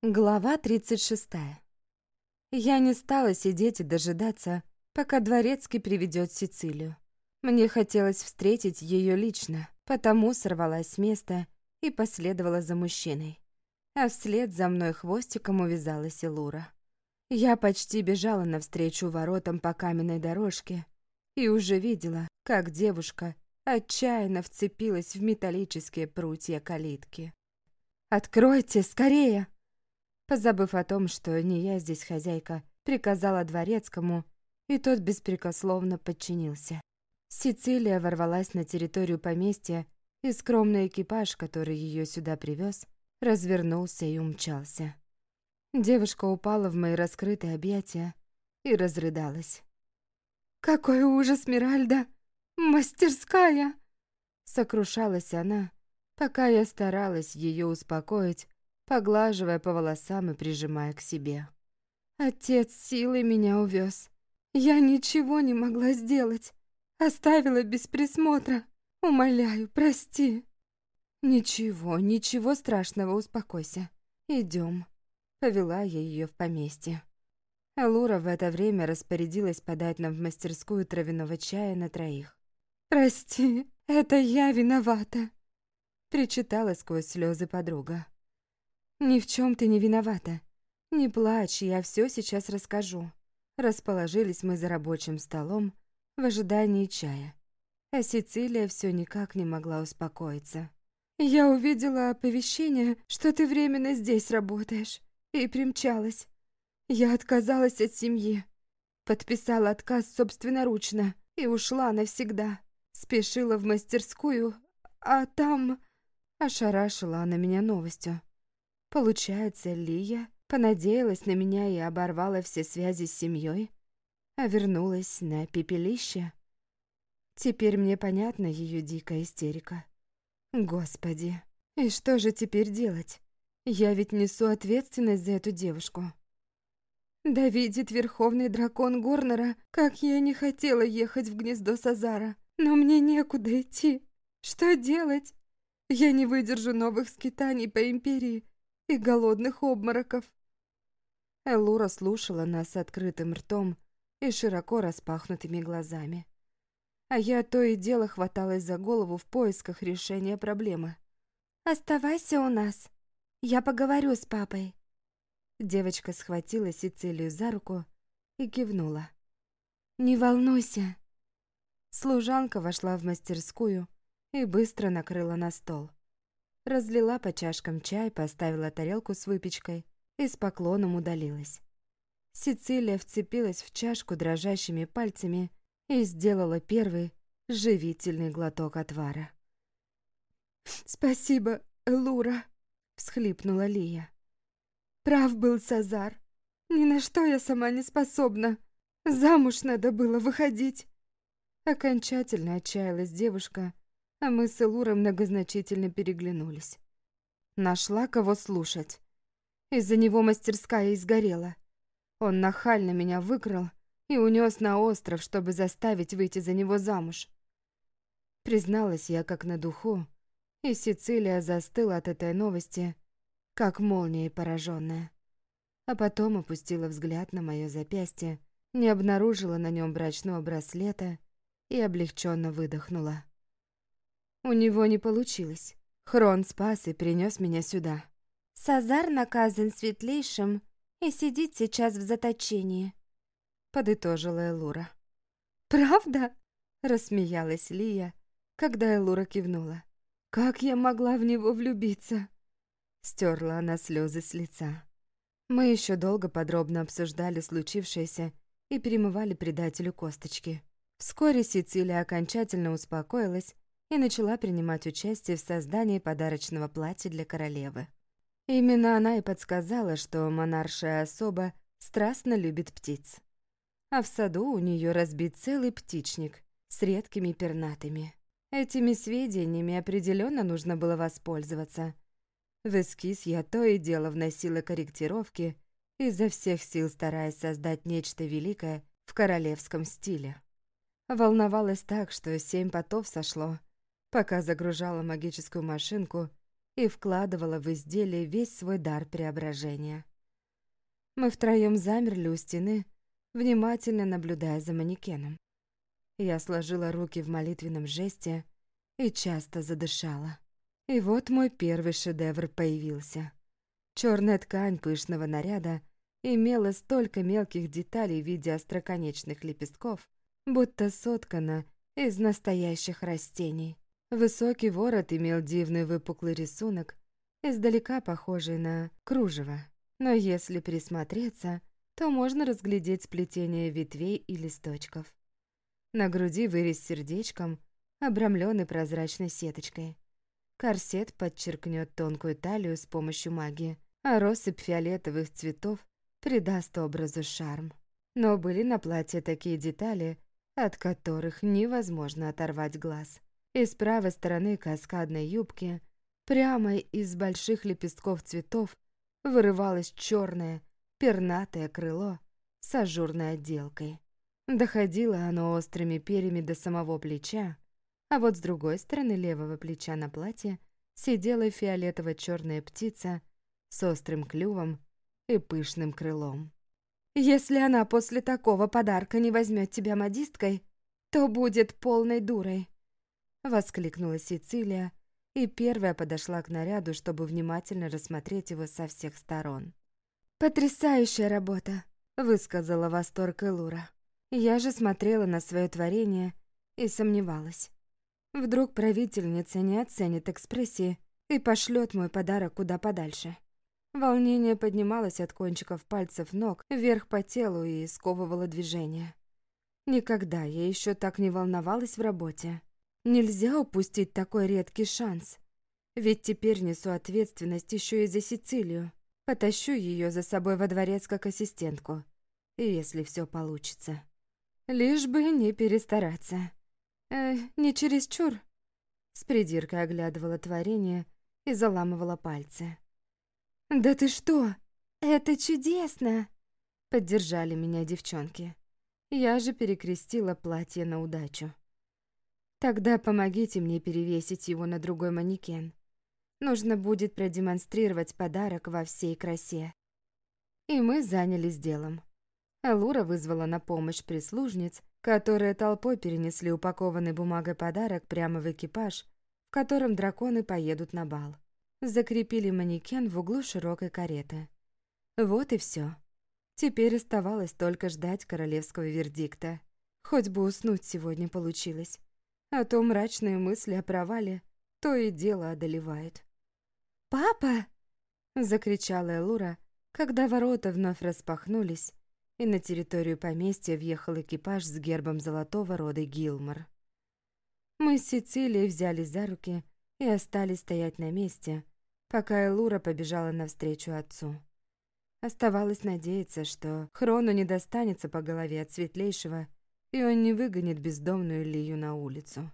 Глава 36. Я не стала сидеть и дожидаться, пока Дворецкий приведет Сицилию. Мне хотелось встретить ее лично, потому сорвалась с места и последовала за мужчиной. А вслед за мной хвостиком увязалась и Лура. Я почти бежала навстречу воротам по каменной дорожке и уже видела, как девушка отчаянно вцепилась в металлические прутья калитки. «Откройте, скорее!» Позабыв о том, что не я здесь хозяйка, приказала дворецкому, и тот беспрекословно подчинился. Сицилия ворвалась на территорию поместья, и скромный экипаж, который ее сюда привез, развернулся и умчался. Девушка упала в мои раскрытые объятия и разрыдалась. «Какой ужас, Миральда! Мастерская!» Сокрушалась она, пока я старалась ее успокоить, поглаживая по волосам и прижимая к себе. Отец силой меня увез. Я ничего не могла сделать. Оставила без присмотра. Умоляю, прости. Ничего, ничего страшного, успокойся. Идем. Повела я ее в поместье. Лура в это время распорядилась подать нам в мастерскую травяного чая на троих. «Прости, это я виновата», — причитала сквозь слезы подруга. «Ни в чем ты не виновата. Не плачь, я все сейчас расскажу». Расположились мы за рабочим столом в ожидании чая. А Сицилия все никак не могла успокоиться. «Я увидела оповещение, что ты временно здесь работаешь, и примчалась. Я отказалась от семьи, подписала отказ собственноручно и ушла навсегда. Спешила в мастерскую, а там...» Ошарашила она меня новостью. Получается, Лия понадеялась на меня и оборвала все связи с семьей, а вернулась на пепелище. Теперь мне понятна ее дикая истерика. Господи, и что же теперь делать? Я ведь несу ответственность за эту девушку. Да видит верховный дракон Горнера, как я не хотела ехать в гнездо Сазара, но мне некуда идти. Что делать? Я не выдержу новых скитаний по Империи и голодных обмороков. Элура слушала нас с открытым ртом и широко распахнутыми глазами. А я то и дело хваталась за голову в поисках решения проблемы. «Оставайся у нас. Я поговорю с папой». Девочка схватила Сицилию за руку и кивнула. «Не волнуйся». Служанка вошла в мастерскую и быстро накрыла на стол. Разлила по чашкам чай, поставила тарелку с выпечкой и с поклоном удалилась. Сицилия вцепилась в чашку дрожащими пальцами и сделала первый живительный глоток отвара. «Спасибо, Лура», — всхлипнула Лия. «Прав был Сазар. Ни на что я сама не способна. Замуж надо было выходить». Окончательно отчаялась девушка а мы с Элурой многозначительно переглянулись. Нашла кого слушать. Из-за него мастерская изгорела. Он нахально меня выкрал и унес на остров, чтобы заставить выйти за него замуж. Призналась я как на духу, и Сицилия застыла от этой новости, как молнией пораженная. А потом опустила взгляд на мое запястье, не обнаружила на нем брачного браслета и облегченно выдохнула. У него не получилось. Хрон спас и принес меня сюда. Сазар наказан светлейшим и сидит сейчас в заточении, подытожила Элура. Правда? рассмеялась Лия, когда Элура кивнула. Как я могла в него влюбиться? Стерла она слезы с лица. Мы еще долго подробно обсуждали случившееся и перемывали предателю косточки. Вскоре Сицилия окончательно успокоилась и начала принимать участие в создании подарочного платья для королевы. Именно она и подсказала, что монаршая особа страстно любит птиц. А в саду у нее разбит целый птичник с редкими пернатыми. Этими сведениями определенно нужно было воспользоваться. В эскиз я то и дело вносила корректировки, изо всех сил стараясь создать нечто великое в королевском стиле. Волновалась так, что семь потов сошло, пока загружала магическую машинку и вкладывала в изделие весь свой дар преображения. Мы втроем замерли у стены, внимательно наблюдая за манекеном. Я сложила руки в молитвенном жесте и часто задышала. И вот мой первый шедевр появился. Черная ткань пышного наряда имела столько мелких деталей в виде остроконечных лепестков, будто соткана из настоящих растений. Высокий ворот имел дивный выпуклый рисунок, издалека похожий на кружево. Но если присмотреться, то можно разглядеть сплетение ветвей и листочков. На груди вырез сердечком, обрамленный прозрачной сеточкой. Корсет подчеркнет тонкую талию с помощью магии, а россыпь фиолетовых цветов придаст образу шарм. Но были на платье такие детали, от которых невозможно оторвать глаз. И с правой стороны каскадной юбки, прямо из больших лепестков цветов, вырывалось черное, пернатое крыло с ажурной отделкой. Доходило оно острыми перьями до самого плеча, а вот с другой стороны левого плеча на платье сидела фиолетово-черная птица с острым клювом и пышным крылом. «Если она после такого подарка не возьмет тебя модисткой, то будет полной дурой!» — воскликнула Сицилия, и первая подошла к наряду, чтобы внимательно рассмотреть его со всех сторон. «Потрясающая работа!» — высказала восторг Элура. Я же смотрела на свое творение и сомневалась. Вдруг правительница не оценит экспрессии и пошлет мой подарок куда подальше. Волнение поднималось от кончиков пальцев ног вверх по телу и сковывало движение. Никогда я еще так не волновалась в работе. Нельзя упустить такой редкий шанс. Ведь теперь несу ответственность еще и за Сицилию. Потащу ее за собой во дворец как ассистентку, если все получится. Лишь бы не перестараться. Э, не чересчур. С придиркой оглядывала творение и заламывала пальцы. «Да ты что? Это чудесно!» Поддержали меня девчонки. Я же перекрестила платье на удачу. Тогда помогите мне перевесить его на другой манекен. Нужно будет продемонстрировать подарок во всей красе. И мы занялись делом. Алура вызвала на помощь прислужниц, которые толпой перенесли упакованный бумагой подарок прямо в экипаж, в котором драконы поедут на бал. Закрепили манекен в углу широкой кареты. Вот и все. Теперь оставалось только ждать королевского вердикта. Хоть бы уснуть сегодня получилось. А то мрачные мысли о провале то и дело одолевают. «Папа!» — закричала Элура, когда ворота вновь распахнулись, и на территорию поместья въехал экипаж с гербом золотого рода Гилмор. Мы с Сицилией взялись за руки и остались стоять на месте, пока Элура побежала навстречу отцу. Оставалось надеяться, что Хрону не достанется по голове от светлейшего, и он не выгонит бездомную Лию на улицу.